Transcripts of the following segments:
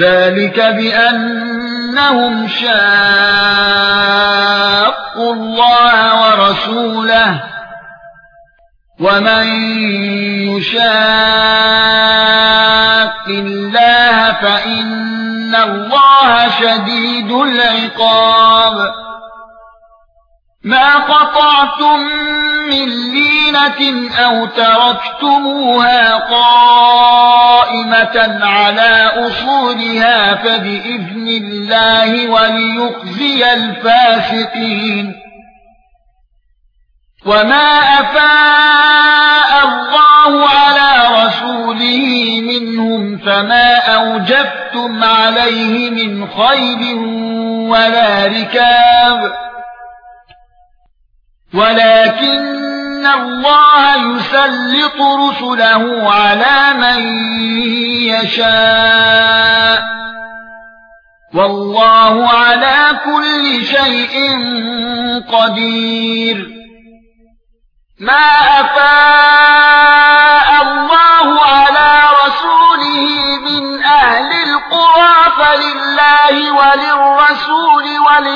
ذلك بأنهم شاقوا الله ورسوله. ومن يشاق الله فإن الله شديد العقاب. ما قطعتم من لينة أو تركتموها قائمة على أصولها فبإذن الله وليخزي الفاسقين. وما أفاء الله على رسوله منهم فما اوجفتم عليه من خير ولا ركاب. ولكن الله يسلط رسله على من يشاء والله على كل شيء قدير ما افاء الله على رسوله من أهل القرى فلله وللرسول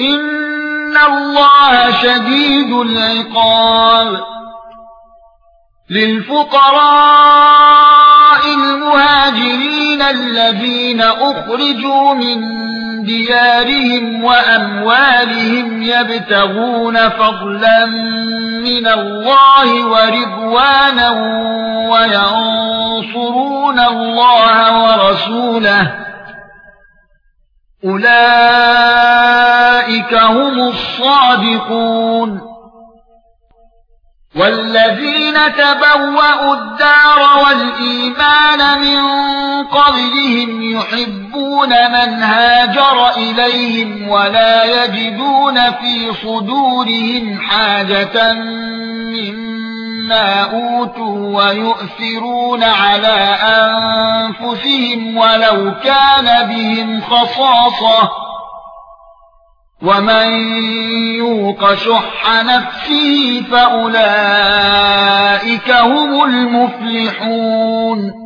ان الله شديد العقاب للفقراء المهاجرين الذين اخرجوا من ديارهم واموالهم يبتغون فضلا من الله ورضوانا وينصرون الله ورسوله اولئك هم الصادقون. والذين تبوأوا الدار والإيمان من قبلهم يحبون من هاجر إليهم ولا يجدون في صدورهم حاجة مما أوتوا ويؤثرون على أنفسهم ولو كان بهم خصاصة. ومن يوق شح نفسه فاولئك هم المفلحون